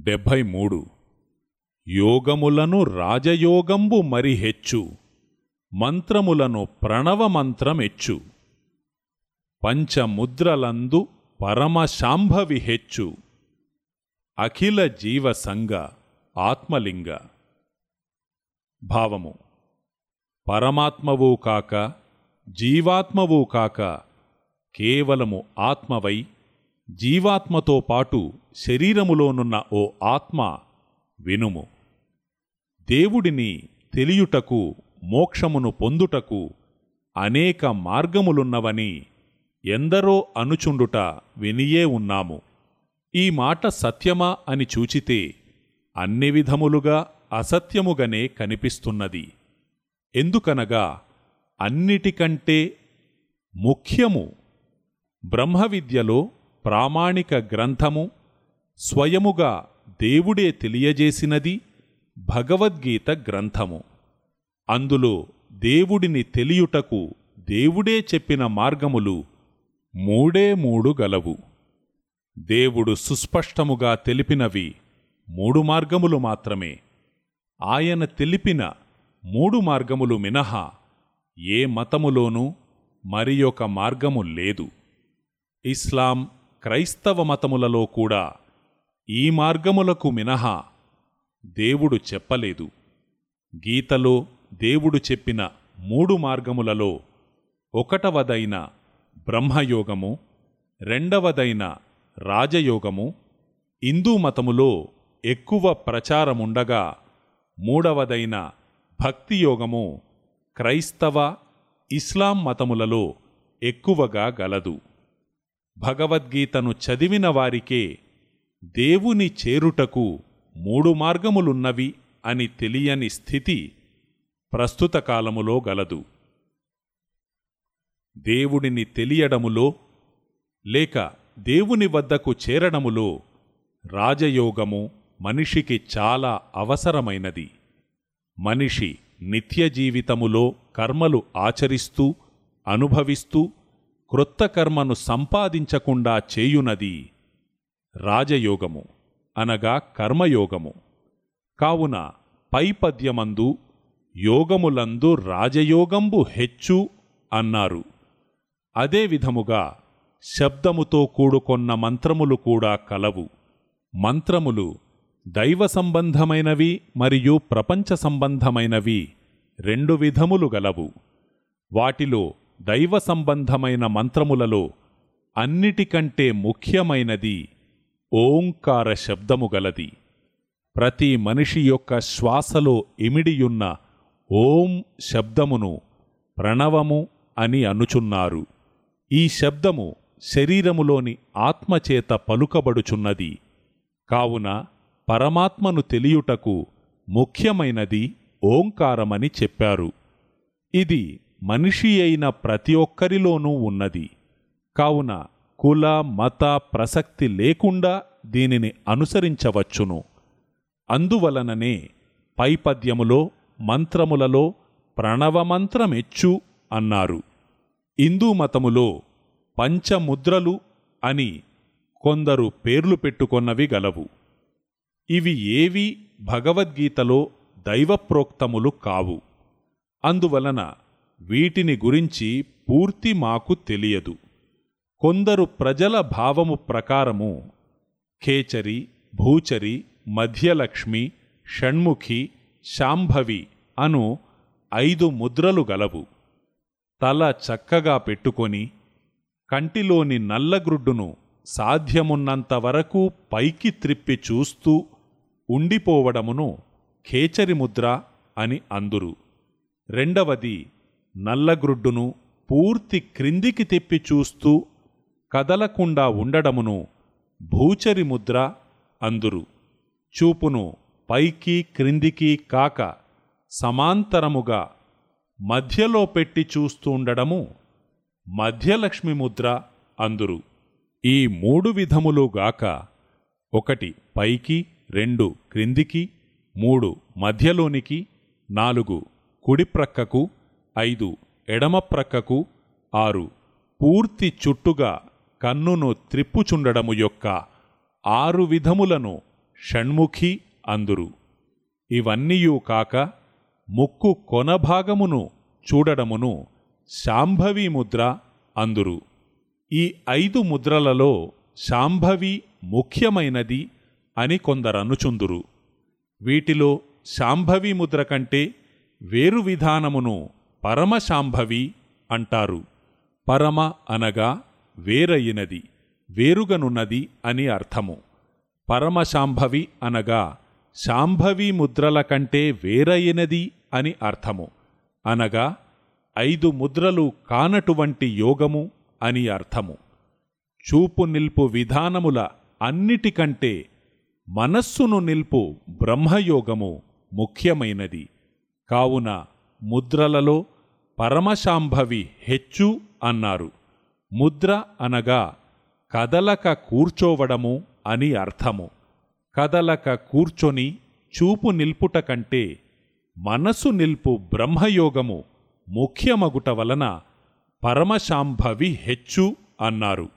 డెబ్భై మూడు. యోగములను రాజయోగంబు మరి హెచ్చు మంత్రములను ప్రణవమంత్రమెచ్చు. పంచముద్రలందు పరమశాంభవి హెచ్చు అఖిల జీవసంగ ఆత్మలింగ. భావము. పరమాత్మవు కాక జీవాత్మవు కాక కేవలము ఆత్మవై జీవాత్మతో పాటు శరీరములోనున్న ఓ ఆత్మ వినుము. దేవుడిని తెలియుటకు మోక్షమును పొందుటకు అనేక మార్గములున్నవని ఎందరో అనుచుండుట వినియే ఉన్నాము. ఈ మాట సత్యమా అని చూచితే అన్ని విధములుగా అసత్యముగానే కనిపిస్తున్నది. ఎందుకనగా అన్నిటికంటే ముఖ్యము బ్రహ్మవిద్యలో ప్రామాణిక గ్రంథము స్వయముగా దేవుడే తెలియజేసినది భగవద్గీత గ్రంథము. అందులో దేవుడిని తెలియుటకు దేవుడే చెప్పిన మార్గములు మూడే మూడు గలవు. దేవుడు సుస్పష్టముగా తెలిపినవి మూడు మార్గములు మాత్రమే. ఆయన తెలిపిన మూడు మార్గములు మినహా ఏ మతములోనూ మరి ఒక మార్గము లేదు. ఇస్లాం క్రైస్తవ మతములలో కూడా ఈ మార్గములకు మినహా దేవుడు చెప్పలేదు. గీతలో దేవుడు చెప్పిన మూడు మార్గములలో ఒకటవదైన బ్రహ్మయోగము రెండవదైన రాజయోగము హిందూ మతములో ఎక్కువ ప్రచారముండగా మూడవదైన భక్తియోగము క్రైస్తవ ఇస్లాం మతములలో ఎక్కువగా గలదు. భగవద్గీతను చదివిన వారికే దేవుని చేరుటకు మూడు మార్గములున్నవి అని తెలియని స్థితి ప్రస్తుత కాలములో గలదు. దేవుడిని తెలియడములో లేక దేవుని వద్దకు చేరడములో రాజయోగము మనిషికి చాలా అవసరమైనది. మనిషి నిత్య జీవితములో కర్మలు ఆచరిస్తూ అనుభవిస్తూ క్రొత్త కర్మను సంపాదించకుండా చేయునది రాజయోగము అనగా కర్మయోగము. కావున పైపద్యమందు యోగములందు రాజయోగంబు హెచ్చు అన్నారు. అదే విధముగా శబ్దముతో కూడుకొన్న మంత్రములు కూడా కలవు. మంత్రములు దైవ సంబంధమైనవి మరియు ప్రపంచ సంబంధమైనవి రెండు విధములు గలవు. వాటిలో దైవ సంబంధమైన మంత్రములలో అన్నిటికంటే ముఖ్యమైనది ఓంకార శబ్దము గలది. ప్రతి మనిషి యొక్క శ్వాసలో ఇమిడియున్న ఓం శబ్దమును ప్రణవము అని అనుచున్నారు. ఈ శబ్దము శరీరములోని ఆత్మచేత పలుకబడుచున్నది. కావున పరమాత్మను తెలియుటకు ముఖ్యమైనది ఓంకారమని చెప్పారు. ఇది మనిషి అయిన ప్రతి ఒక్కరిలోనూ ఉన్నది. కావున కుల మత ప్రసక్తి లేకుండా దీనిని అనుసరించవచ్చును. అందువలననే పైపద్యములో మంత్రములలో ప్రణవమంత్రమెచ్చు అన్నారు. హిందూ మతములో పంచముద్రలు అని కొందరు పేర్లు పెట్టుకొన్నవి గలవు. ఇవి ఏవి భగవద్గీతలో దైవప్రోక్తములు కావు. అందువలన వీటిని గురించి పూర్తి మాకు తెలియదు. కొందరు ప్రజల భావము ప్రకారము ఖేచరి భూచరి మధ్యలక్ష్మి షణ్ముఖి శాంభవి అను ఐదు ముద్రలు గలవు. తల చక్కగా పెట్టుకొని కంటిలోని నల్లగ్రుడ్డును సాధ్యమున్నంతవరకు పైకి త్రిప్పి చూస్తూ ఉండిపోవడమును ఖేచరి ముద్ర అని అందురు. రెండవది నల్లగ్రుడ్డును పూర్తి క్రిందికి తిప్పి చూస్తూ కదలకుండా ఉండడమును భూచరి ముద్ర అందురు. చూపును పైకి క్రిందికి కాక సమాంతరముగా మధ్యలో పెట్టి చూస్తుండడము మధ్యలక్ష్మి ముద్ర అందురు. ఈ మూడు విధములుగాక ఒకటి పైకి రెండు క్రిందికి మూడు మధ్యలోనికి నాలుగు కుడి ప్రక్కకు ఐదు. ఎడమ ప్రక్కకు ఆరు. పూర్తి చుట్టుగా కన్నును త్రిప్పుచుండడము యొక్క ఆరు విధములను షణ్ముఖి అందురు. ఇవన్నీయూ కాక ముక్కు కొనభాగమును చూడడమును శాంభవి ముద్ర అందురు. ఈ ఐదు ముద్రలలో శాంభవి ముఖ్యమైనది అని కొందరనుచుందురు వీటిలో శాంభవి ముద్ర కంటే వేరు విధానమును పరమశాంభవి అంటారు. పరమ అనగా వేరయినది వేరుగనున్నది అని అర్థము. పరమశాంభవి అనగా శాంభవి ముద్రల కంటే వేరయినది అని అర్థము. అనగా ఐదు ముద్రలు కానటువంటి యోగము అని అర్థము. చూపు నిల్పు విధానముల అన్నిటికంటే మనస్సును నిల్పు బ్రహ్మయోగము ముఖ్యమైనది. కావున ముద్రలలో పరమశాంభవి హెచ్చు అన్నారు. ముద్ర అనగా కదలక కూర్చోవడము అని అర్థము. కదలక కూర్చొని చూపు నిల్పుట కంటే మనసు నిల్పు బ్రహ్మయోగము ముఖ్యమగుట వలన పరమశాంభవి హెచ్చు అన్నారు.